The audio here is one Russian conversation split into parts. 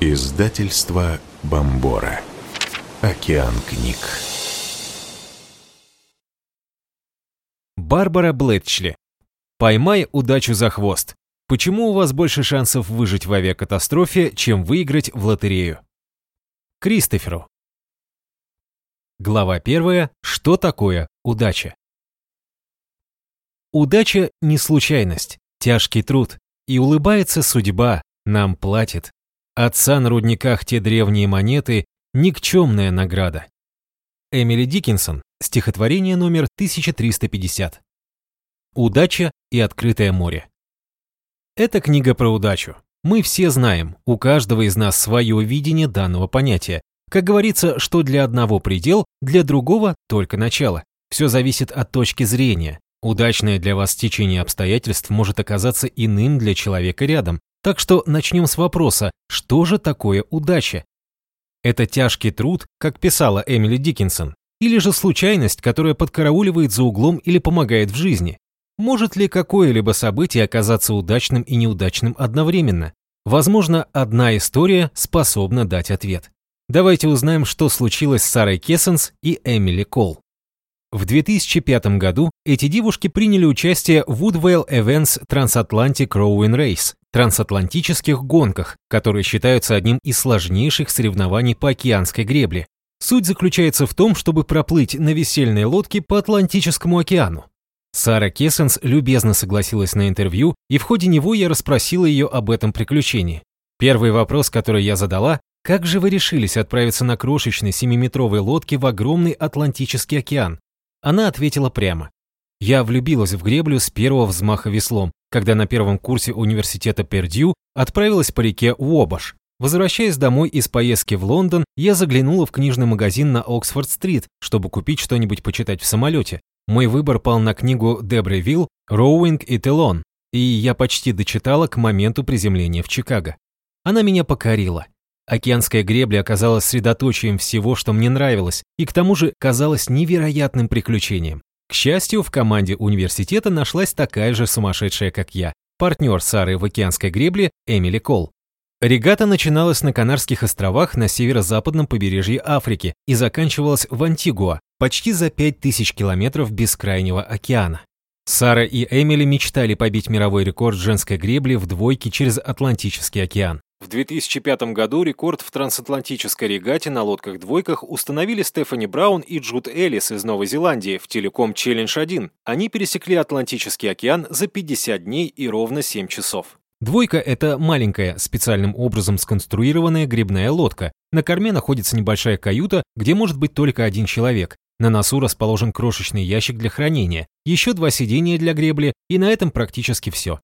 Издательство Бомбора. Океан книг. Барбара Блетчли. Поймай удачу за хвост. Почему у вас больше шансов выжить в авиакатастрофе, чем выиграть в лотерею? Кристоферу. Глава первая. Что такое удача? Удача – не случайность, тяжкий труд. И улыбается судьба, нам платит. Отца на рудниках те древние монеты – никчемная награда. Эмили Диккенсон, стихотворение номер 1350. Удача и открытое море. Это книга про удачу. Мы все знаем, у каждого из нас свое видение данного понятия. Как говорится, что для одного предел, для другого только начало. Все зависит от точки зрения. Удачное для вас течение обстоятельств может оказаться иным для человека рядом, так что начнем с вопроса, что же такое удача? Это тяжкий труд, как писала Эмили Диккенсон, или же случайность, которая подкарауливает за углом или помогает в жизни? Может ли какое-либо событие оказаться удачным и неудачным одновременно? Возможно, одна история способна дать ответ. Давайте узнаем, что случилось с Сарой Кессенс и Эмили Кол. В 2005 году эти девушки приняли участие в Woodvale Events Transatlantic Rowing Race, трансатлантических гонках, которые считаются одним из сложнейших соревнований по океанской гребле. Суть заключается в том, чтобы проплыть на весельной лодке по Атлантическому океану. Сара Кессенс любезно согласилась на интервью, и в ходе него я расспросила ее об этом приключении. Первый вопрос, который я задала, как же вы решились отправиться на крошечной 7-метровой лодке в огромный Атлантический океан? Она ответила прямо. Я влюбилась в греблю с первого взмаха веслом, когда на первом курсе университета Пердью отправилась по реке Уобаш. Возвращаясь домой из поездки в Лондон, я заглянула в книжный магазин на Оксфорд-стрит, чтобы купить что-нибудь почитать в самолете. Мой выбор пал на книгу Дебры Вилл «Роуинг и Телон», и я почти дочитала к моменту приземления в Чикаго. Она меня покорила. Океанская гребля оказалась средоточием всего, что мне нравилось, и к тому же казалась невероятным приключением. К счастью, в команде университета нашлась такая же сумасшедшая, как я, партнер Сары в океанской гребле Эмили Кол. Регата начиналась на Канарских островах на северо-западном побережье Африки и заканчивалась в Антигуа, почти за 5000 километров бескрайнего океана. Сара и Эмили мечтали побить мировой рекорд женской гребли в двойке через Атлантический океан. В 2005 году рекорд в трансатлантической регате на лодках-двойках установили Стефани Браун и Джуд Эллис из Новой Зеландии в Телеком Челлендж 1. Они пересекли Атлантический океан за 50 дней и ровно 7 часов. Двойка – это маленькая, специальным образом сконструированная грибная лодка. На корме находится небольшая каюта, где может быть только один человек. На носу расположен крошечный ящик для хранения, еще два сидения для гребли, и на этом практически все.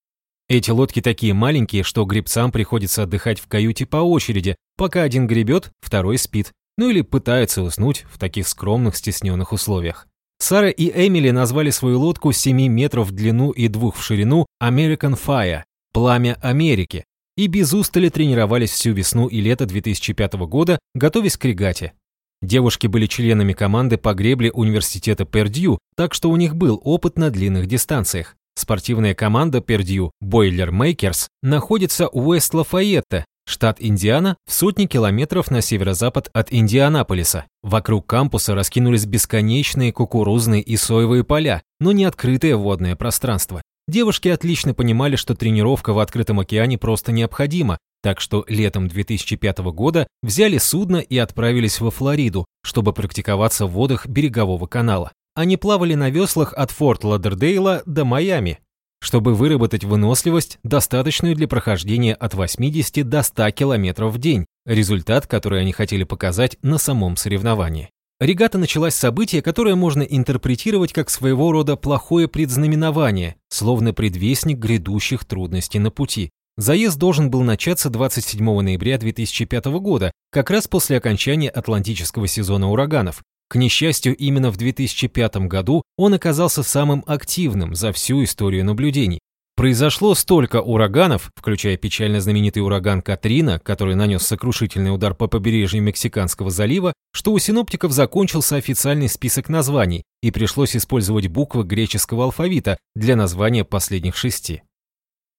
Эти лодки такие маленькие, что гребцам приходится отдыхать в каюте по очереди, пока один гребет, второй спит, ну или пытается уснуть в таких скромных стесненных условиях. Сара и Эмили назвали свою лодку 7 метров в длину и 2 в ширину American Fire – «Пламя Америки», и без устали тренировались всю весну и лето 2005 года, готовясь к регате. Девушки были членами команды по гребле университета Пердью, так что у них был опыт на длинных дистанциях. Спортивная команда Пердью Мейкерс находится в Уэст-Лафайетте, штат Индиана, в сотни километров на северо-запад от Индианаполиса. Вокруг кампуса раскинулись бесконечные кукурузные и соевые поля, но не открытое водное пространство. Девушки отлично понимали, что тренировка в открытом океане просто необходима, так что летом 2005 года взяли судно и отправились во Флориду, чтобы практиковаться в водах берегового канала. Они плавали на веслах от Форт Ладердейла до Майами, чтобы выработать выносливость, достаточную для прохождения от 80 до 100 км в день, результат, который они хотели показать на самом соревновании. Регата началась с события, которое можно интерпретировать как своего рода плохое предзнаменование, словно предвестник грядущих трудностей на пути. Заезд должен был начаться 27 ноября 2005 года, как раз после окончания Атлантического сезона ураганов, к несчастью, именно в 2005 году он оказался самым активным за всю историю наблюдений. Произошло столько ураганов, включая печально знаменитый ураган Катрина, который нанес сокрушительный удар по побережью Мексиканского залива, что у синоптиков закончился официальный список названий, и пришлось использовать буквы греческого алфавита для названия последних шести.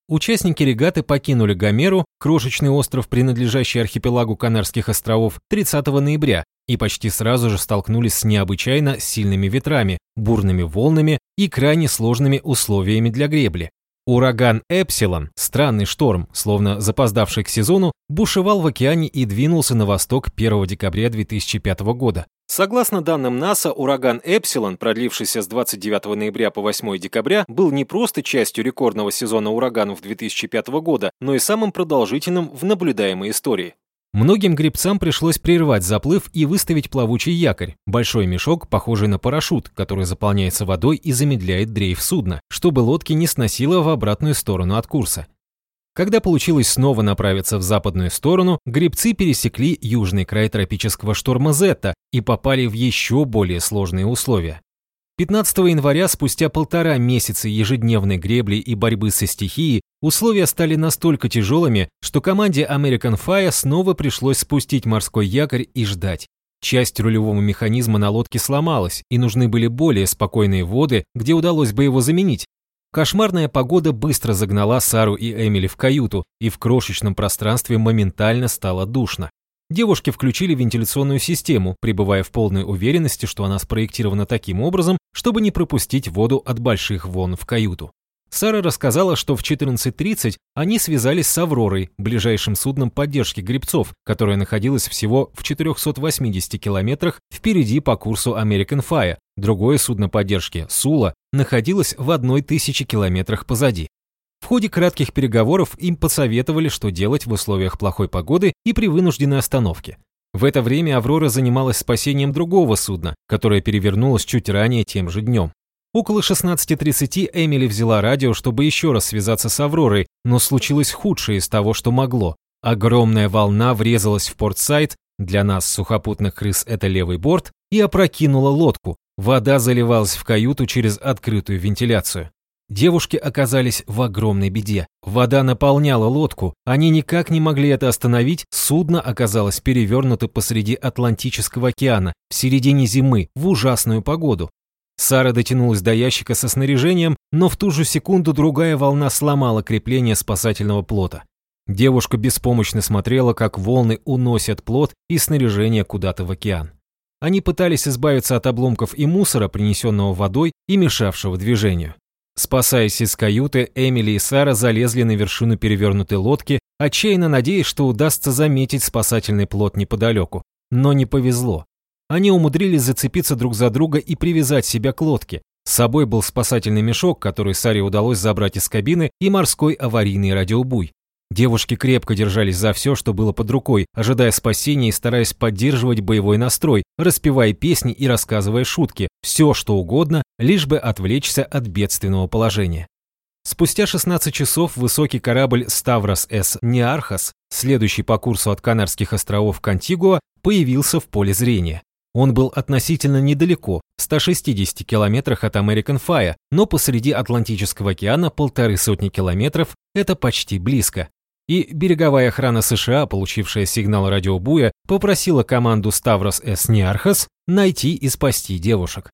Участники регаты покинули Гомеру, крошечный остров, принадлежащий архипелагу Канарских островов, 30 ноября и почти сразу же столкнулись с необычайно сильными ветрами, бурными волнами и крайне сложными условиями для гребли. Ураган Эпсилон, странный шторм, словно запоздавший к сезону, бушевал в океане и двинулся на восток 1 декабря 2005 года. Согласно данным НАСА, ураган Эпсилон, продлившийся с 29 ноября по 8 декабря, был не просто частью рекордного сезона ураганов 2005 года, но и самым продолжительным в наблюдаемой истории. Многим гребцам пришлось прервать заплыв и выставить плавучий якорь, большой мешок, похожий на парашют, который заполняется водой и замедляет дрейф судна, чтобы лодки не сносило в обратную сторону от курса. Когда получилось снова направиться в западную сторону, гребцы пересекли южный край тропического шторма Зетта и попали в еще более сложные условия. 15 января, спустя полтора месяца ежедневной гребли и борьбы со стихией, условия стали настолько тяжелыми, что команде American Fire снова пришлось спустить морской якорь и ждать. Часть рулевого механизма на лодке сломалась, и нужны были более спокойные воды, где удалось бы его заменить. Кошмарная погода быстро загнала Сару и Эмили в каюту, и в крошечном пространстве моментально стало душно. Девушки включили вентиляционную систему, пребывая в полной уверенности, что она спроектирована таким образом, чтобы не пропустить воду от больших волн в каюту. Сара рассказала, что в 14.30 они связались с «Авророй», ближайшим судном поддержки грибцов, которое находилось всего в 480 километрах впереди по курсу American Fire. Другое судно поддержки, «Сула», находилось в 1000 километрах позади. В ходе кратких переговоров им посоветовали, что делать в условиях плохой погоды и при вынужденной остановке. В это время «Аврора» занималась спасением другого судна, которое перевернулось чуть ранее тем же днем. Около 16.30 Эмили взяла радио, чтобы еще раз связаться с «Авророй», но случилось худшее из того, что могло. Огромная волна врезалась в портсайд, для нас, сухопутных крыс, это левый борт, и опрокинула лодку. Вода заливалась в каюту через открытую вентиляцию. Девушки оказались в огромной беде. Вода наполняла лодку, они никак не могли это остановить, судно оказалось перевернуто посреди Атлантического океана, в середине зимы, в ужасную погоду. Сара дотянулась до ящика со снаряжением, но в ту же секунду другая волна сломала крепление спасательного плота. Девушка беспомощно смотрела, как волны уносят плот и снаряжение куда-то в океан. Они пытались избавиться от обломков и мусора, принесенного водой и мешавшего движению. Спасаясь из каюты, Эмили и Сара залезли на вершину перевернутой лодки, отчаянно надеясь, что удастся заметить спасательный плот неподалеку. Но не повезло. Они умудрились зацепиться друг за друга и привязать себя к лодке. С собой был спасательный мешок, который Саре удалось забрать из кабины, и морской аварийный радиобуй. Девушки крепко держались за все, что было под рукой, ожидая спасения и стараясь поддерживать боевой настрой, распевая песни и рассказывая шутки, все что угодно, лишь бы отвлечься от бедственного положения. Спустя 16 часов высокий корабль «Ставрос С. Неархас», следующий по курсу от Канарских островов к Антигуа, появился в поле зрения. Он был относительно недалеко, в 160 километрах от American Fire, но посреди Атлантического океана полторы сотни километров – это почти близко и береговая охрана США, получившая сигнал радиобуя, попросила команду Ставрос С. Неархас найти и спасти девушек.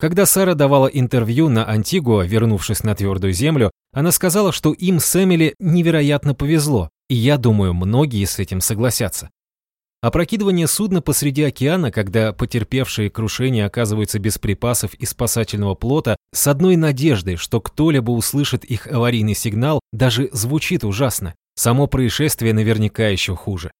Когда Сара давала интервью на Антигуа, вернувшись на твердую землю, она сказала, что им с Эмили невероятно повезло, и я думаю, многие с этим согласятся. Опрокидывание судна посреди океана, когда потерпевшие крушение оказываются без припасов и спасательного плота, с одной надеждой, что кто-либо услышит их аварийный сигнал, даже звучит ужасно. Само происшествие наверняка еще хуже.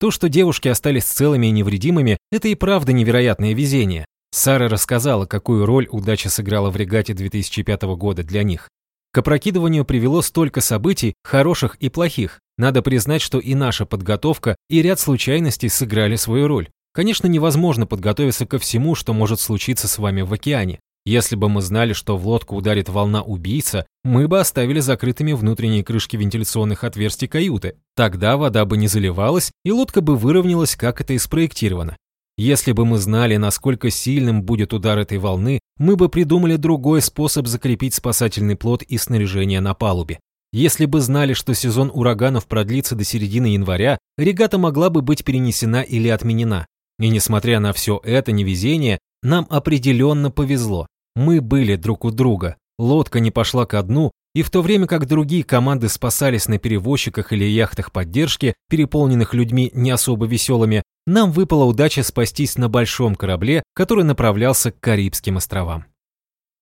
То, что девушки остались целыми и невредимыми, это и правда невероятное везение. Сара рассказала, какую роль удача сыграла в регате 2005 года для них. К опрокидыванию привело столько событий, хороших и плохих. Надо признать, что и наша подготовка, и ряд случайностей сыграли свою роль. Конечно, невозможно подготовиться ко всему, что может случиться с вами в океане. Если бы мы знали, что в лодку ударит волна убийца, мы бы оставили закрытыми внутренние крышки вентиляционных отверстий каюты. Тогда вода бы не заливалась, и лодка бы выровнялась, как это и спроектировано. Если бы мы знали, насколько сильным будет удар этой волны, мы бы придумали другой способ закрепить спасательный плот и снаряжение на палубе. Если бы знали, что сезон ураганов продлится до середины января, регата могла бы быть перенесена или отменена. И несмотря на все это невезение, нам определенно повезло. Мы были друг у друга. Лодка не пошла ко дну, И в то время как другие команды спасались на перевозчиках или яхтах поддержки, переполненных людьми не особо веселыми, нам выпала удача спастись на большом корабле, который направлялся к Карибским островам.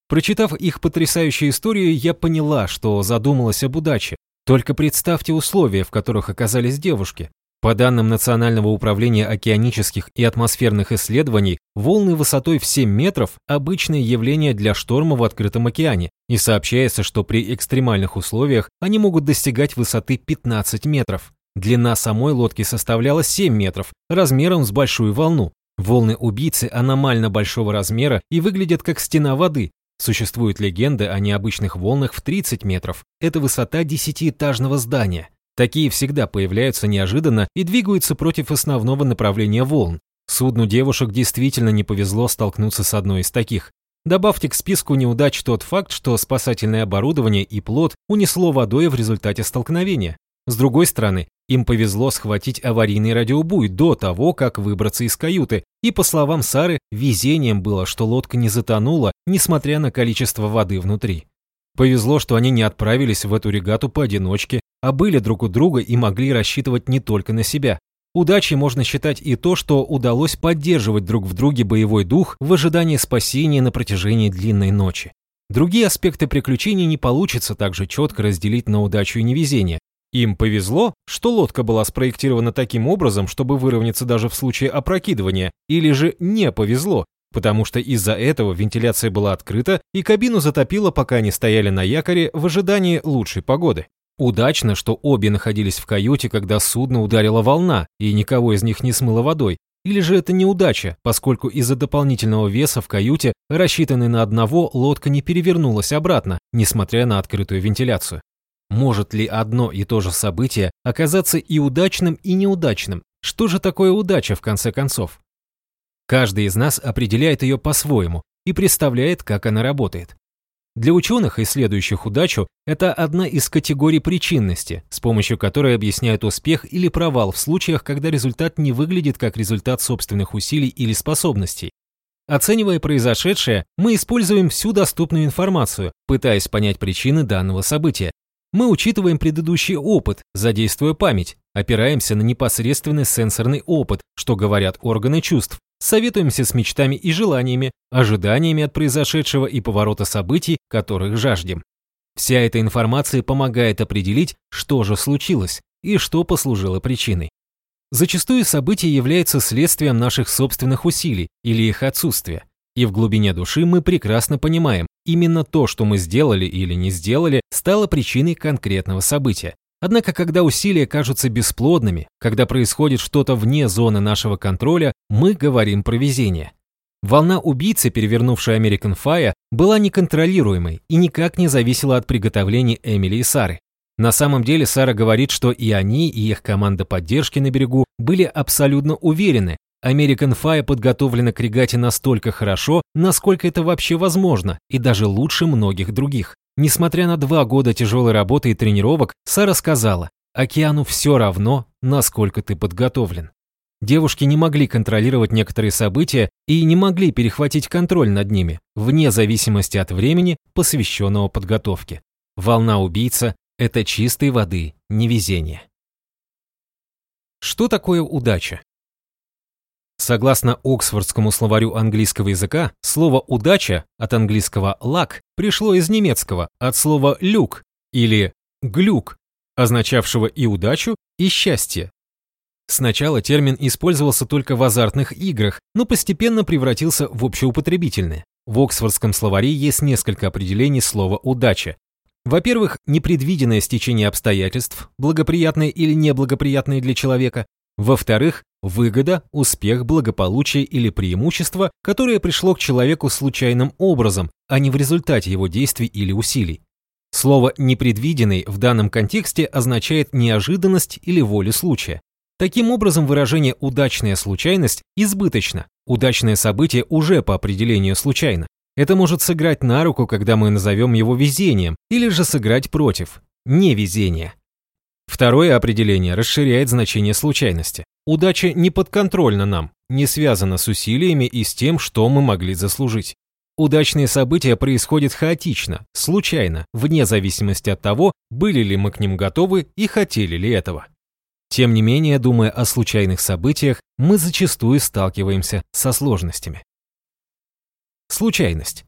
Прочитав их потрясающую историю, я поняла, что задумалась об удаче. Только представьте условия, в которых оказались девушки. По данным Национального управления океанических и атмосферных исследований, волны высотой в 7 метров – обычное явление для шторма в открытом океане, и сообщается, что при экстремальных условиях они могут достигать высоты 15 метров. Длина самой лодки составляла 7 метров, размером с большую волну. Волны убийцы аномально большого размера и выглядят как стена воды. Существуют легенды о необычных волнах в 30 метров. Это высота десятиэтажного здания. Такие всегда появляются неожиданно и двигаются против основного направления волн. Судну девушек действительно не повезло столкнуться с одной из таких. Добавьте к списку неудач тот факт, что спасательное оборудование и плот унесло водой в результате столкновения. С другой стороны, им повезло схватить аварийный радиобуй до того, как выбраться из каюты, и, по словам Сары, везением было, что лодка не затонула, несмотря на количество воды внутри. Повезло, что они не отправились в эту регату поодиночке, а были друг у друга и могли рассчитывать не только на себя. Удачей можно считать и то, что удалось поддерживать друг в друге боевой дух в ожидании спасения на протяжении длинной ночи. Другие аспекты приключений не получится так же четко разделить на удачу и невезение. Им повезло, что лодка была спроектирована таким образом, чтобы выровняться даже в случае опрокидывания, или же не повезло, потому что из-за этого вентиляция была открыта и кабину затопило, пока они стояли на якоре в ожидании лучшей погоды. Удачно, что обе находились в каюте, когда судно ударила волна, и никого из них не смыло водой. Или же это неудача, поскольку из-за дополнительного веса в каюте, рассчитанной на одного, лодка не перевернулась обратно, несмотря на открытую вентиляцию. Может ли одно и то же событие оказаться и удачным, и неудачным? Что же такое удача в конце концов? Каждый из нас определяет ее по-своему и представляет, как она работает. Для ученых, исследующих удачу, это одна из категорий причинности, с помощью которой объясняют успех или провал в случаях, когда результат не выглядит как результат собственных усилий или способностей. Оценивая произошедшее, мы используем всю доступную информацию, пытаясь понять причины данного события. Мы учитываем предыдущий опыт, задействуя память, опираемся на непосредственный сенсорный опыт, что говорят органы чувств, советуемся с мечтами и желаниями, ожиданиями от произошедшего и поворота событий, которых жаждем. Вся эта информация помогает определить, что же случилось и что послужило причиной. Зачастую событие является следствием наших собственных усилий или их отсутствия. И в глубине души мы прекрасно понимаем, именно то, что мы сделали или не сделали, стало причиной конкретного события. Однако, когда усилия кажутся бесплодными, когда происходит что-то вне зоны нашего контроля, мы говорим про везение. Волна убийцы, перевернувшая American Fire, была неконтролируемой и никак не зависела от приготовлений Эмили и Сары. На самом деле Сара говорит, что и они, и их команда поддержки на берегу были абсолютно уверены, American Fire подготовлена к регате настолько хорошо, насколько это вообще возможно, и даже лучше многих других. Несмотря на два года тяжелой работы и тренировок, Сара сказала, океану все равно, насколько ты подготовлен. Девушки не могли контролировать некоторые события и не могли перехватить контроль над ними, вне зависимости от времени, посвященного подготовке. Волна убийца – это чистой воды невезение. Что такое удача? Согласно Оксфордскому словарю английского языка, слово «удача» от английского «luck» пришло из немецкого от слова «люк» или «глюк», означавшего и удачу, и счастье. Сначала термин использовался только в азартных играх, но постепенно превратился в общеупотребительное. В Оксфордском словаре есть несколько определений слова «удача». Во-первых, непредвиденное стечение обстоятельств, благоприятное или неблагоприятное для человека. Во-вторых, выгода, успех, благополучие или преимущество, которое пришло к человеку случайным образом, а не в результате его действий или усилий. Слово «непредвиденный» в данном контексте означает неожиданность или волю случая. Таким образом, выражение «удачная случайность» избыточно. Удачное событие уже по определению случайно. Это может сыграть на руку, когда мы назовем его везением, или же сыграть против – невезение. Второе определение расширяет значение случайности. Удача не подконтрольна нам, не связана с усилиями и с тем, что мы могли заслужить. Удачные события происходят хаотично, случайно, вне зависимости от того, были ли мы к ним готовы и хотели ли этого. Тем не менее, думая о случайных событиях, мы зачастую сталкиваемся со сложностями. Случайность.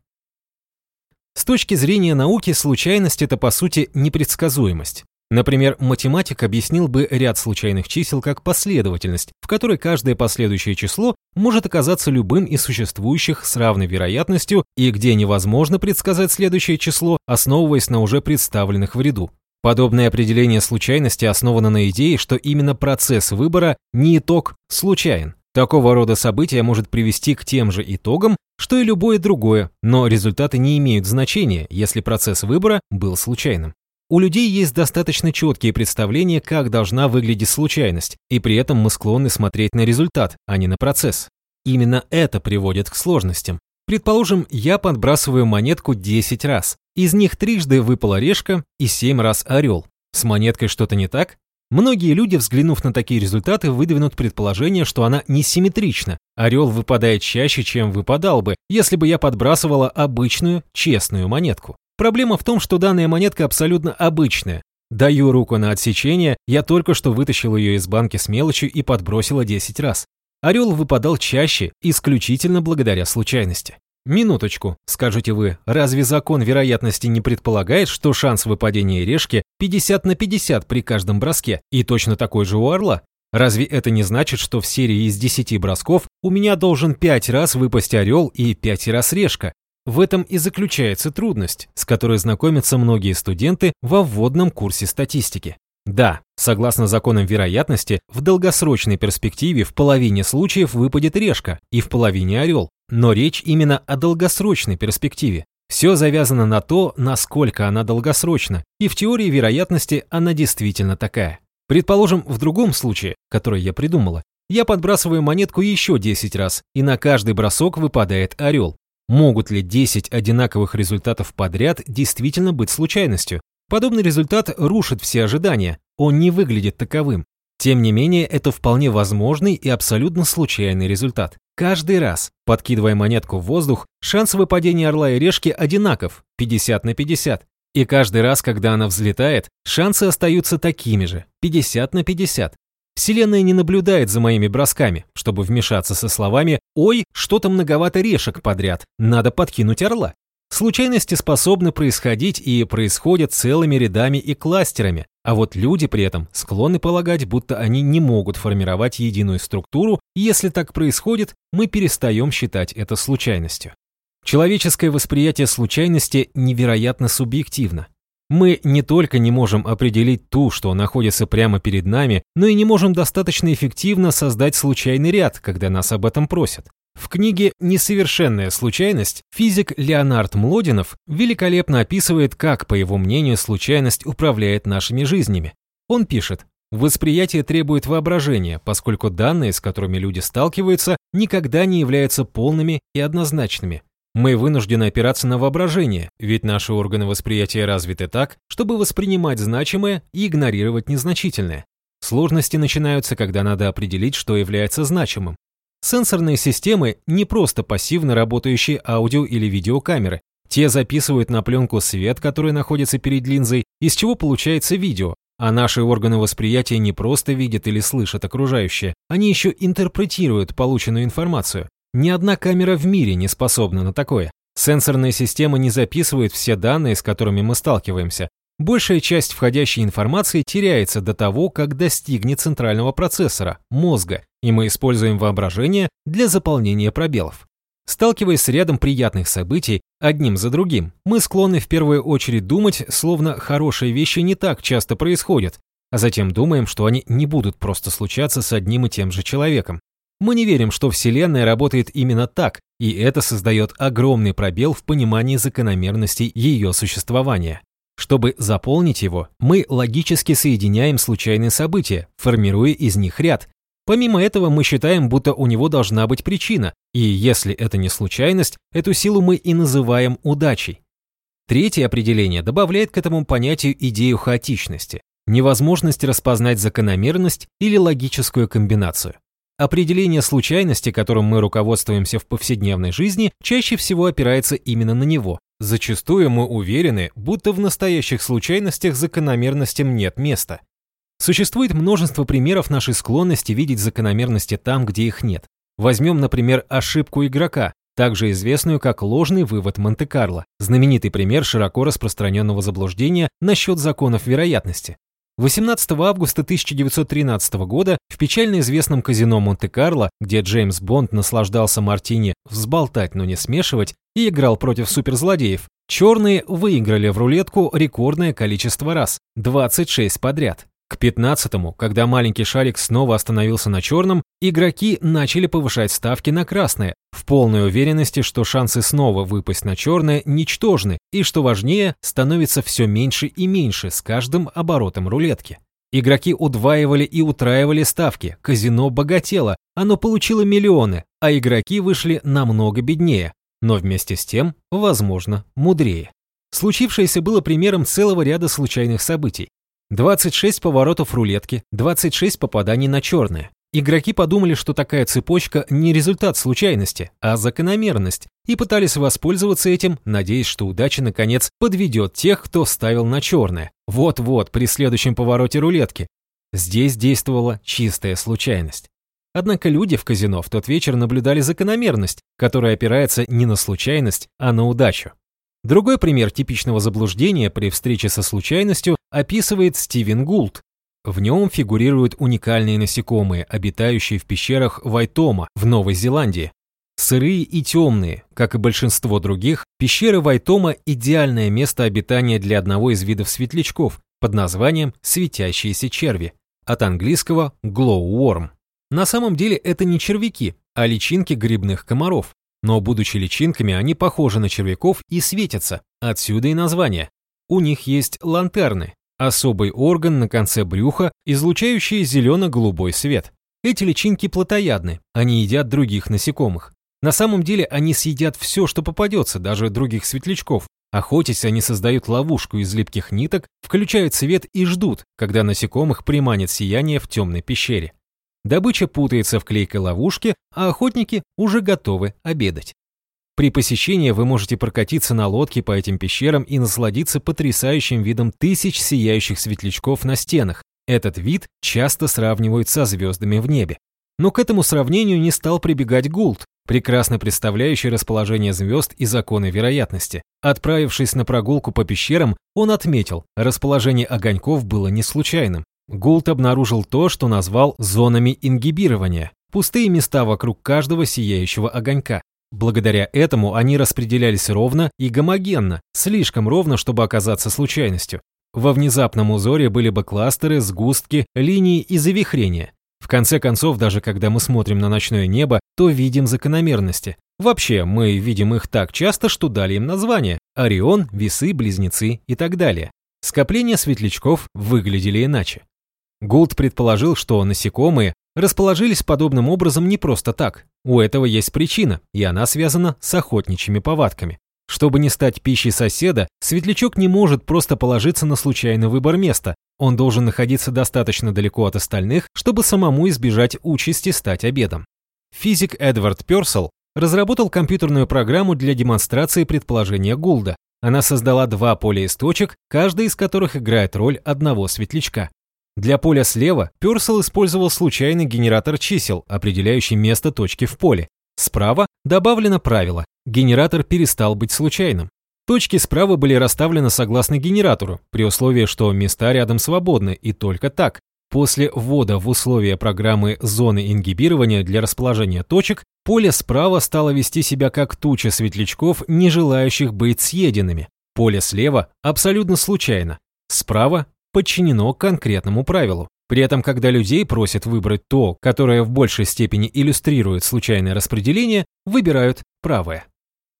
С точки зрения науки, случайность – это, по сути, непредсказуемость. Например, математик объяснил бы ряд случайных чисел как последовательность, в которой каждое последующее число может оказаться любым из существующих с равной вероятностью и где невозможно предсказать следующее число, основываясь на уже представленных в ряду. Подобное определение случайности основано на идее, что именно процесс выбора не итог случайен. Такого рода событие может привести к тем же итогам, что и любое другое, но результаты не имеют значения, если процесс выбора был случайным. У людей есть достаточно четкие представления, как должна выглядеть случайность, и при этом мы склонны смотреть на результат, а не на процесс. Именно это приводит к сложностям. Предположим, я подбрасываю монетку 10 раз. Из них трижды выпала решка и 7 раз орел. С монеткой что-то не так? Многие люди, взглянув на такие результаты, выдвинут предположение, что она несимметрична. Орел выпадает чаще, чем выпадал бы, если бы я подбрасывала обычную, честную монетку. Проблема в том, что данная монетка абсолютно обычная. Даю руку на отсечение, я только что вытащил ее из банки с мелочью и подбросила 10 раз. Орел выпадал чаще, исключительно благодаря случайности. Минуточку, скажете вы, разве закон вероятности не предполагает, что шанс выпадения решки 50 на 50 при каждом броске, и точно такой же у орла? Разве это не значит, что в серии из 10 бросков у меня должен 5 раз выпасть орел и 5 раз решка? В этом и заключается трудность, с которой знакомятся многие студенты во вводном курсе статистики. Да, согласно законам вероятности, в долгосрочной перспективе в половине случаев выпадет решка и в половине орел, но речь именно о долгосрочной перспективе. Все завязано на то, насколько она долгосрочна, и в теории вероятности она действительно такая. Предположим, в другом случае, который я придумала, я подбрасываю монетку еще 10 раз, и на каждый бросок выпадает орел. Могут ли 10 одинаковых результатов подряд действительно быть случайностью? Подобный результат рушит все ожидания, он не выглядит таковым. Тем не менее, это вполне возможный и абсолютно случайный результат. Каждый раз, подкидывая монетку в воздух, шанс выпадения орла и решки одинаков, 50 на 50. И каждый раз, когда она взлетает, шансы остаются такими же, 50 на 50. Вселенная не наблюдает за моими бросками, чтобы вмешаться со словами «Ой, что-то многовато решек подряд, надо подкинуть орла». Случайности способны происходить и происходят целыми рядами и кластерами, а вот люди при этом склонны полагать, будто они не могут формировать единую структуру, и если так происходит, мы перестаем считать это случайностью. Человеческое восприятие случайности невероятно субъективно. Мы не только не можем определить ту, что находится прямо перед нами, но и не можем достаточно эффективно создать случайный ряд, когда нас об этом просят. В книге «Несовершенная случайность» физик Леонард Млодинов великолепно описывает, как, по его мнению, случайность управляет нашими жизнями. Он пишет, Восприятие требует воображения, поскольку данные, с которыми люди сталкиваются, никогда не являются полными и однозначными. Мы вынуждены опираться на воображение, ведь наши органы восприятия развиты так, чтобы воспринимать значимое и игнорировать незначительное. Сложности начинаются, когда надо определить, что является значимым. Сенсорные системы не просто пассивно работающие аудио- или видеокамеры. Те записывают на пленку свет, который находится перед линзой, из чего получается видео, а наши органы восприятия не просто видят или слышат окружающее, они еще интерпретируют полученную информацию. Ни одна камера в мире не способна на такое. Сенсорная система не записывает все данные, с которыми мы сталкиваемся. Большая часть входящей информации теряется до того, как достигнет центрального процессора, мозга, и мы используем воображение для заполнения пробелов. Сталкиваясь с рядом приятных событий, одним за другим, мы склонны в первую очередь думать, словно хорошие вещи не так часто происходят, а затем думаем, что они не будут просто случаться с одним и тем же человеком. Мы не верим, что Вселенная работает именно так, и это создает огромный пробел в понимании закономерностей ее существования. Чтобы заполнить его, мы логически соединяем случайные события, формируя из них ряд. Помимо этого, мы считаем, будто у него должна быть причина, и если это не случайность, эту силу мы и называем удачей. Третье определение добавляет к этому понятию идею хаотичности, невозможность распознать закономерность или логическую комбинацию. Определение случайности, которым мы руководствуемся в повседневной жизни, чаще всего опирается именно на него. Зачастую мы уверены, будто в настоящих случайностях закономерностям нет места. Существует множество примеров нашей склонности видеть закономерности там, где их нет. Возьмем, например, ошибку игрока, также известную как ложный вывод Монте-Карло, знаменитый пример широко распространенного заблуждения насчет законов вероятности. 18 августа 1913 года в печально известном казино Монте-Карло, где Джеймс Бонд наслаждался мартини «взболтать, но не смешивать» и играл против суперзлодеев, черные выиграли в рулетку рекордное количество раз – 26 подряд. К 15-му, когда маленький шарик снова остановился на черном, игроки начали повышать ставки на красное, в полной уверенности, что шансы снова выпасть на черное ничтожны и, что важнее, становится все меньше и меньше с каждым оборотом рулетки. Игроки удваивали и утраивали ставки, казино богатело, оно получило миллионы, а игроки вышли намного беднее, но вместе с тем, возможно, мудрее. Случившееся было примером целого ряда случайных событий. 26 поворотов рулетки, 26 попаданий на черное. Игроки подумали, что такая цепочка не результат случайности, а закономерность, и пытались воспользоваться этим, надеясь, что удача наконец подведет тех, кто ставил на черное. Вот-вот, при следующем повороте рулетки. Здесь действовала чистая случайность. Однако люди в казино в тот вечер наблюдали закономерность, которая опирается не на случайность, а на удачу. Другой пример типичного заблуждения при встрече со случайностью описывает Стивен Гулд. В нем фигурируют уникальные насекомые, обитающие в пещерах Вайтома в Новой Зеландии. Сырые и темные, как и большинство других, пещеры Вайтома – идеальное место обитания для одного из видов светлячков под названием «светящиеся черви», от английского glowworm. На самом деле это не червяки, а личинки грибных комаров. Но, будучи личинками, они похожи на червяков и светятся, отсюда и название. У них есть лантерны, особый орган на конце брюха, излучающий зелено-голубой свет. Эти личинки плотоядны, они едят других насекомых. На самом деле они съедят все, что попадется, даже других светлячков. Охотясь, они создают ловушку из липких ниток, включают свет и ждут, когда насекомых приманит сияние в темной пещере. Добыча путается в клейкой ловушке, а охотники уже готовы обедать. При посещении вы можете прокатиться на лодке по этим пещерам и насладиться потрясающим видом тысяч сияющих светлячков на стенах. Этот вид часто сравнивают со звездами в небе. Но к этому сравнению не стал прибегать Гулд, прекрасно представляющий расположение звезд и законы вероятности. Отправившись на прогулку по пещерам, он отметил, расположение огоньков было не случайным. Гулт обнаружил то, что назвал зонами ингибирования, пустые места вокруг каждого сияющего огонька. Благодаря этому они распределялись ровно и гомогенно, слишком ровно, чтобы оказаться случайностью. Во внезапном узоре были бы кластеры, сгустки, линии и завихрения. В конце концов, даже когда мы смотрим на ночное небо, то видим закономерности. Вообще, мы видим их так часто, что дали им название – Орион, весы, близнецы и так далее. Скопления светлячков выглядели иначе. Гулд предположил, что насекомые расположились подобным образом не просто так. У этого есть причина, и она связана с охотничьими повадками. Чтобы не стать пищей соседа, светлячок не может просто положиться на случайный выбор места. Он должен находиться достаточно далеко от остальных, чтобы самому избежать участи стать обедом. Физик Эдвард Персел разработал компьютерную программу для демонстрации предположения Гулда. Она создала два поля из точек, каждая из которых играет роль одного светлячка. Для поля слева Персел использовал случайный генератор чисел, определяющий место точки в поле. Справа добавлено правило – генератор перестал быть случайным. Точки справа были расставлены согласно генератору, при условии, что места рядом свободны, и только так. После ввода в условия программы зоны ингибирования для расположения точек, поле справа стало вести себя как туча светлячков, не желающих быть съеденными. Поле слева абсолютно случайно. Справа подчинено конкретному правилу. При этом, когда людей просят выбрать то, которое в большей степени иллюстрирует случайное распределение, выбирают правое.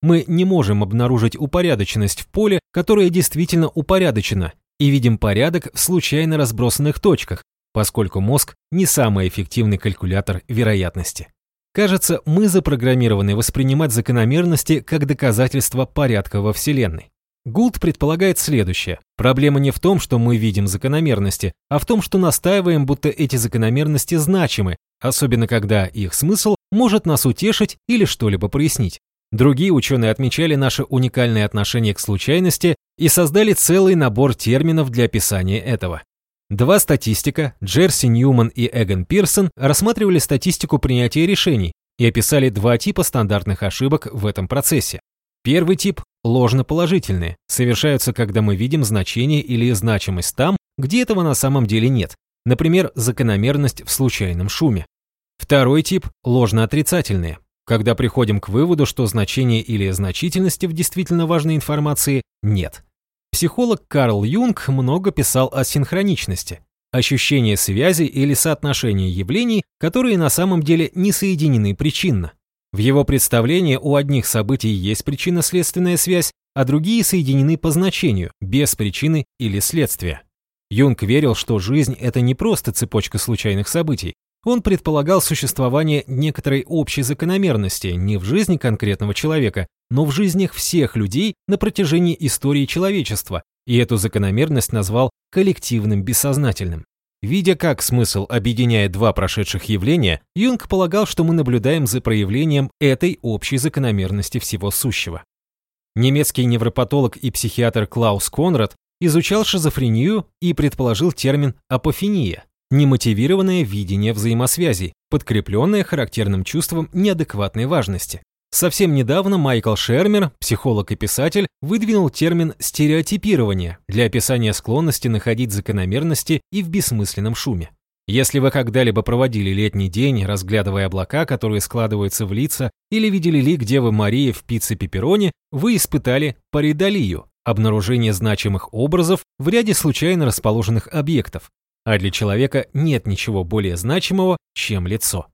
Мы не можем обнаружить упорядоченность в поле, которое действительно упорядочено, и видим порядок в случайно разбросанных точках, поскольку мозг не самый эффективный калькулятор вероятности. Кажется, мы запрограммированы воспринимать закономерности как доказательство порядка во Вселенной. Гулд предполагает следующее. Проблема не в том, что мы видим закономерности, а в том, что настаиваем, будто эти закономерности значимы, особенно когда их смысл может нас утешить или что-либо прояснить. Другие ученые отмечали наше уникальное отношение к случайности и создали целый набор терминов для описания этого. Два статистика, Джерси Ньюман и Эгон Пирсон, рассматривали статистику принятия решений и описали два типа стандартных ошибок в этом процессе. Первый тип – ложноположительные, совершаются, когда мы видим значение или значимость там, где этого на самом деле нет, например, закономерность в случайном шуме. Второй тип – ложноотрицательные, когда приходим к выводу, что значения или значительности в действительно важной информации нет. Психолог Карл Юнг много писал о синхроничности, ощущение связи или соотношения явлений, которые на самом деле не соединены причинно. В его представлении у одних событий есть причинно-следственная связь, а другие соединены по значению, без причины или следствия. Юнг верил, что жизнь – это не просто цепочка случайных событий. Он предполагал существование некоторой общей закономерности не в жизни конкретного человека, но в жизнях всех людей на протяжении истории человечества, и эту закономерность назвал коллективным бессознательным. Видя, как смысл объединяет два прошедших явления, Юнг полагал, что мы наблюдаем за проявлением этой общей закономерности всего сущего. Немецкий невропатолог и психиатр Клаус Конрад изучал шизофрению и предположил термин апофения – немотивированное видение взаимосвязей, подкрепленное характерным чувством неадекватной важности. Совсем недавно Майкл Шермер, психолог и писатель, выдвинул термин «стереотипирование» для описания склонности находить закономерности и в бессмысленном шуме. Если вы когда-либо проводили летний день, разглядывая облака, которые складываются в лица, или видели лик Девы Марии в пицце пепперони, вы испытали паридолию – обнаружение значимых образов в ряде случайно расположенных объектов. А для человека нет ничего более значимого, чем лицо.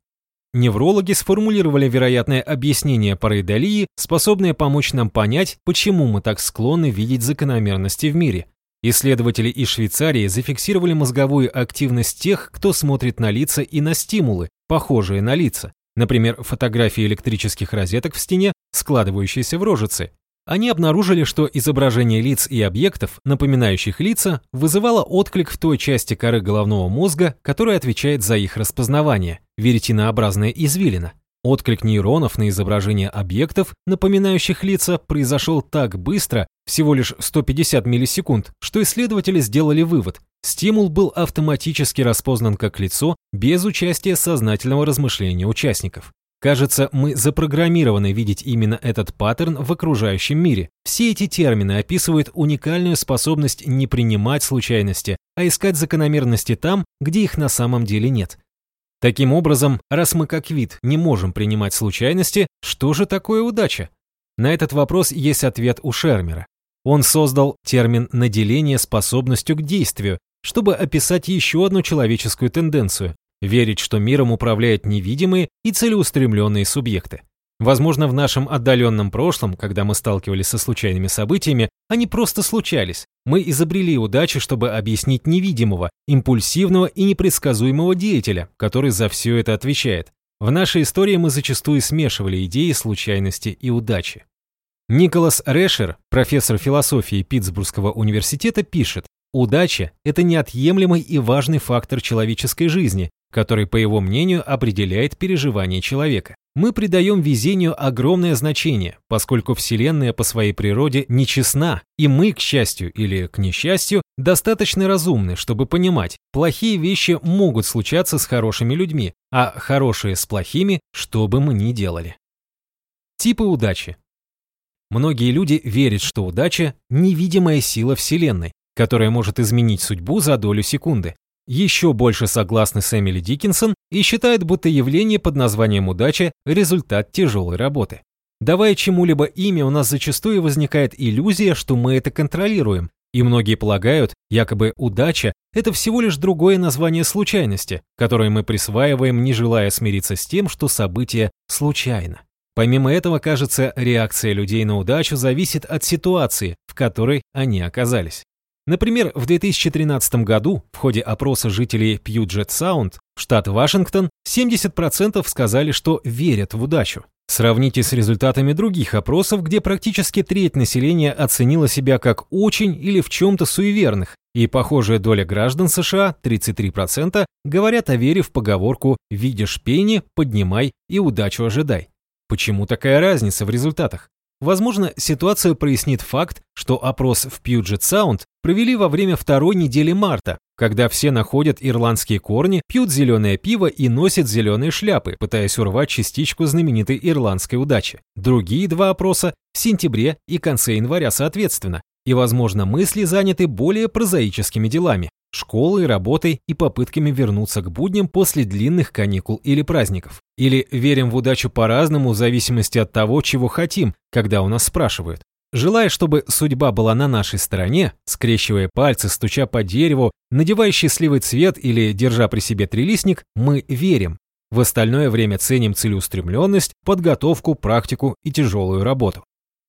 Неврологи сформулировали вероятное объяснение параидолии, способное помочь нам понять, почему мы так склонны видеть закономерности в мире. Исследователи из Швейцарии зафиксировали мозговую активность тех, кто смотрит на лица и на стимулы, похожие на лица. Например, фотографии электрических розеток в стене, складывающиеся в рожицы, они обнаружили, что изображение лиц и объектов, напоминающих лица, вызывало отклик в той части коры головного мозга, которая отвечает за их распознавание – веретинообразная извилина. Отклик нейронов на изображение объектов, напоминающих лица, произошел так быстро, всего лишь 150 миллисекунд, что исследователи сделали вывод – стимул был автоматически распознан как лицо без участия сознательного размышления участников. Кажется, мы запрограммированы видеть именно этот паттерн в окружающем мире. Все эти термины описывают уникальную способность не принимать случайности, а искать закономерности там, где их на самом деле нет. Таким образом, раз мы как вид не можем принимать случайности, что же такое удача? На этот вопрос есть ответ у Шермера. Он создал термин «наделение способностью к действию», чтобы описать еще одну человеческую тенденцию верить, что миром управляют невидимые и целеустремленные субъекты. Возможно, в нашем отдаленном прошлом, когда мы сталкивались со случайными событиями, они просто случались. Мы изобрели удачи, чтобы объяснить невидимого, импульсивного и непредсказуемого деятеля, который за все это отвечает. В нашей истории мы зачастую смешивали идеи случайности и удачи. Николас Решер, профессор философии Питтсбургского университета, пишет, Удача – это неотъемлемый и важный фактор человеческой жизни, который, по его мнению, определяет переживание человека. Мы придаем везению огромное значение, поскольку Вселенная по своей природе нечестна, и мы, к счастью или к несчастью, достаточно разумны, чтобы понимать, плохие вещи могут случаться с хорошими людьми, а хорошие с плохими, что бы мы ни делали. Типы удачи. Многие люди верят, что удача – невидимая сила Вселенной, которая может изменить судьбу за долю секунды. Еще больше согласны с Эмили Диккенсон и считают, будто явление под названием «удача» – результат тяжелой работы. Давая чему-либо имя, у нас зачастую возникает иллюзия, что мы это контролируем, и многие полагают, якобы удача – это всего лишь другое название случайности, которое мы присваиваем, не желая смириться с тем, что событие случайно. Помимо этого, кажется, реакция людей на удачу зависит от ситуации, в которой они оказались. Например, в 2013 году в ходе опроса жителей Puget Sound, штат Вашингтон, 70% сказали, что верят в удачу. Сравните с результатами других опросов, где практически треть населения оценила себя как очень или в чем-то суеверных, И похожая доля граждан США, 33%, говорят о вере в поговорку «видишь пени, поднимай и удачу ожидай». Почему такая разница в результатах? Возможно, ситуацию прояснит факт, что опрос в Puget Sound провели во время второй недели марта, когда все находят ирландские корни, пьют зеленое пиво и носят зеленые шляпы, пытаясь урвать частичку знаменитой ирландской удачи. Другие два опроса в сентябре и конце января соответственно, и, возможно, мысли заняты более прозаическими делами – школой, работой и попытками вернуться к будням после длинных каникул или праздников. Или верим в удачу по-разному в зависимости от того, чего хотим, когда у нас спрашивают. Желая, чтобы судьба была на нашей стороне, скрещивая пальцы, стуча по дереву, надевая счастливый цвет или держа при себе трилистник, мы верим. В остальное время ценим целеустремленность, подготовку, практику и тяжелую работу.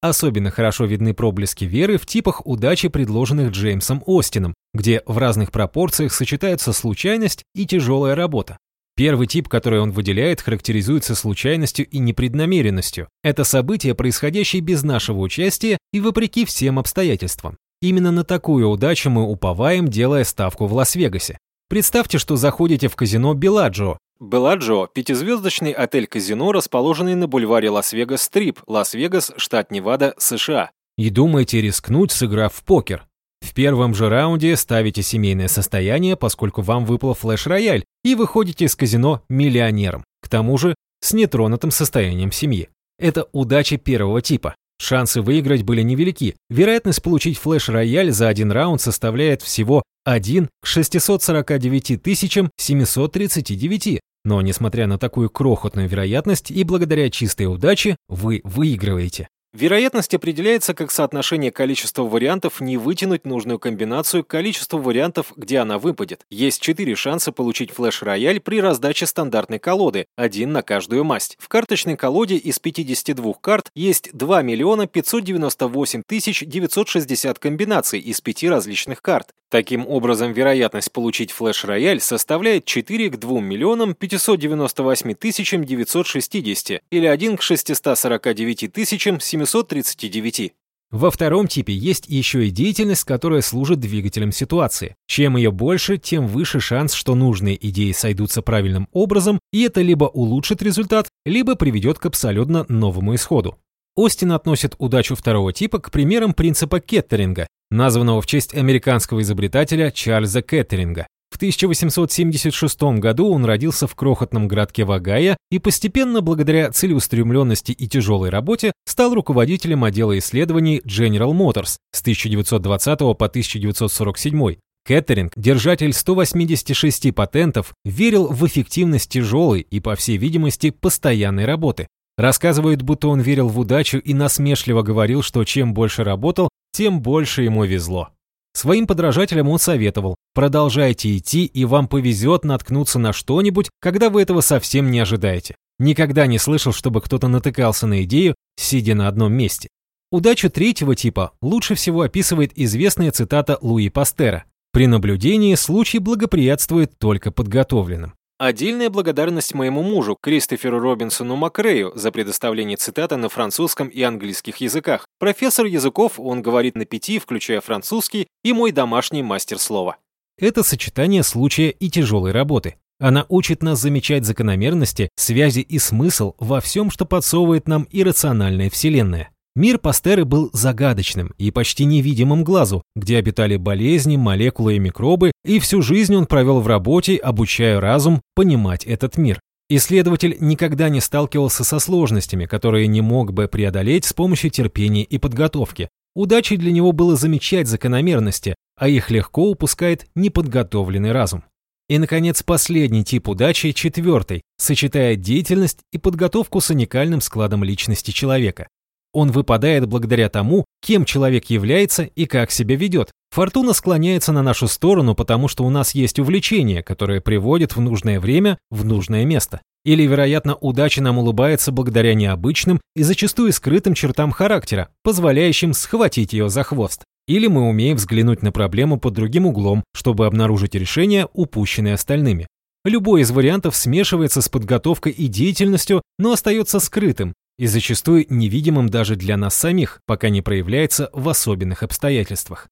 Особенно хорошо видны проблески веры в типах удачи, предложенных Джеймсом Остином, где в разных пропорциях сочетаются случайность и тяжелая работа. Первый тип, который он выделяет, характеризуется случайностью и непреднамеренностью. Это события, происходящие без нашего участия и вопреки всем обстоятельствам. Именно на такую удачу мы уповаем, делая ставку в Лас-Вегасе. Представьте, что заходите в казино Беладжо. Беладжо – пятизвездочный отель-казино, расположенный на бульваре Лас-Вегас-Стрип, Лас-Вегас, штат Невада, США. И думаете рискнуть, сыграв в покер. В первом же раунде ставите семейное состояние, поскольку вам выпал флеш-рояль, и выходите из казино миллионером. К тому же с нетронутым состоянием семьи. Это удача первого типа. Шансы выиграть были невелики. Вероятность получить флеш-рояль за один раунд составляет всего 1 к 649 739. Но несмотря на такую крохотную вероятность и благодаря чистой удаче, вы выигрываете. Вероятность определяется как соотношение количества вариантов не вытянуть нужную комбинацию к количеству вариантов, где она выпадет. Есть 4 шанса получить флеш-рояль при раздаче стандартной колоды, один на каждую масть. В карточной колоде из 52 карт есть 2 миллиона 598 тысяч 960 комбинаций из 5 различных карт. Таким образом, вероятность получить флеш-рояль составляет 4 к 2 миллионам 598 тысячам 960 или 1 к 649 тысячам 739. Во втором типе есть еще и деятельность, которая служит двигателем ситуации. Чем ее больше, тем выше шанс, что нужные идеи сойдутся правильным образом, и это либо улучшит результат, либо приведет к абсолютно новому исходу. Остин относит удачу второго типа к примерам принципа Кеттеринга, названного в честь американского изобретателя Чарльза Кеттеринга. В 1876 году он родился в крохотном городке Вагая и постепенно, благодаря целеустремленности и тяжелой работе, стал руководителем отдела исследований General Motors с 1920 по 1947. Кеттеринг, держатель 186 патентов, верил в эффективность тяжелой и, по всей видимости, постоянной работы. Рассказывают, будто он верил в удачу и насмешливо говорил, что чем больше работал, тем больше ему везло. Своим подражателям он советовал, продолжайте идти, и вам повезет наткнуться на что-нибудь, когда вы этого совсем не ожидаете. Никогда не слышал, чтобы кто-то натыкался на идею, сидя на одном месте. Удачу третьего типа лучше всего описывает известная цитата Луи Пастера. При наблюдении случай благоприятствует только подготовленным. Отдельная благодарность моему мужу, Кристоферу Робинсону Макрею, за предоставление цитаты на французском и английских языках. Профессор языков, он говорит на пяти, включая французский, и мой домашний мастер слова. Это сочетание случая и тяжелой работы. Она учит нас замечать закономерности, связи и смысл во всем, что подсовывает нам иррациональная вселенная. Мир Пастеры был загадочным и почти невидимым глазу, где обитали болезни, молекулы и микробы, и всю жизнь он провел в работе, обучая разум понимать этот мир. Исследователь никогда не сталкивался со сложностями, которые не мог бы преодолеть с помощью терпения и подготовки. Удачей для него было замечать закономерности, а их легко упускает неподготовленный разум. И, наконец, последний тип удачи, четвертый, сочетает деятельность и подготовку с уникальным складом личности человека. Он выпадает благодаря тому, кем человек является и как себя ведет. Фортуна склоняется на нашу сторону, потому что у нас есть увлечение, которое приводит в нужное время в нужное место. Или, вероятно, удача нам улыбается благодаря необычным и зачастую скрытым чертам характера, позволяющим схватить ее за хвост. Или мы умеем взглянуть на проблему под другим углом, чтобы обнаружить решение, упущенное остальными. Любой из вариантов смешивается с подготовкой и деятельностью, но остается скрытым, и зачастую невидимым даже для нас самих, пока не проявляется в особенных обстоятельствах.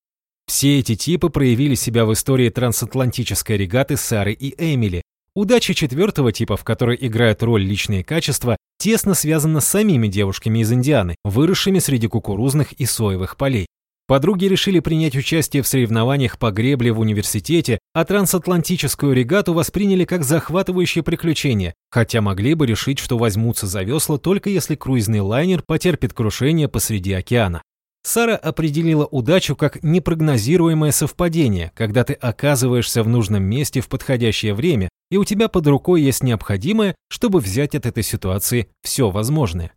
Все эти типы проявили себя в истории трансатлантической регаты Сары и Эмили. Удача четвертого типа, в которой играют роль личные качества, тесно связана с самими девушками из Индианы, выросшими среди кукурузных и соевых полей. Подруги решили принять участие в соревнованиях по гребле в университете, а трансатлантическую регату восприняли как захватывающее приключение, хотя могли бы решить, что возьмутся за весла только если круизный лайнер потерпит крушение посреди океана. Сара определила удачу как непрогнозируемое совпадение, когда ты оказываешься в нужном месте в подходящее время, и у тебя под рукой есть необходимое, чтобы взять от этой ситуации все возможное.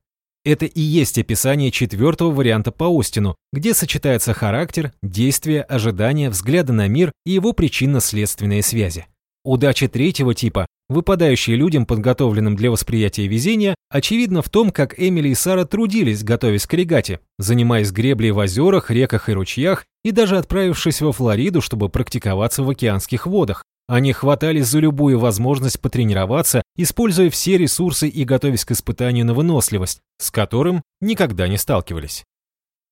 Это и есть описание четвертого варианта по Остину, где сочетается характер, действия, ожидания, взгляды на мир и его причинно-следственные связи. Удача третьего типа, выпадающая людям, подготовленным для восприятия везения, очевидно в том, как Эмили и Сара трудились, готовясь к регате, занимаясь греблей в озерах, реках и ручьях, и даже отправившись во Флориду, чтобы практиковаться в океанских водах, они хватались за любую возможность потренироваться, используя все ресурсы и готовясь к испытанию на выносливость, с которым никогда не сталкивались.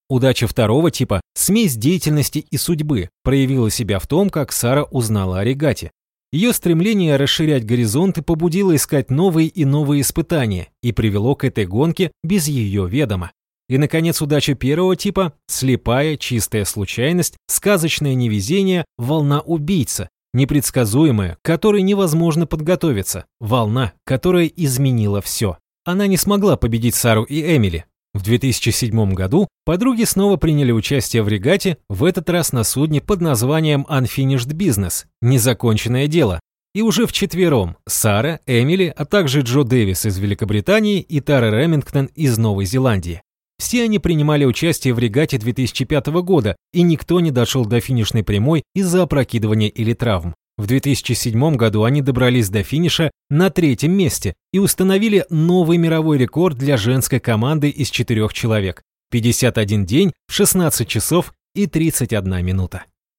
Удача второго типа, смесь деятельности и судьбы, проявила себя в том, как Сара узнала о регате. Ее стремление расширять горизонты побудило искать новые и новые испытания и привело к этой гонке без ее ведома. И, наконец, удача первого типа – слепая, чистая случайность, сказочное невезение, волна убийца, непредсказуемая, к которой невозможно подготовиться, волна, которая изменила все. Она не смогла победить Сару и Эмили. В 2007 году подруги снова приняли участие в регате, в этот раз на судне под названием Unfinished Business – незаконченное дело. И уже вчетвером – Сара, Эмили, а также Джо Дэвис из Великобритании и Тара Ремингтон из Новой Зеландии. Все они принимали участие в регате 2005 года, и никто не дошел до финишной прямой из-за опрокидывания или травм. В 2007 году они добрались до финиша на третьем месте и установили новый мировой рекорд для женской команды из четырех человек – 51 день в 16 часов и 31 минута.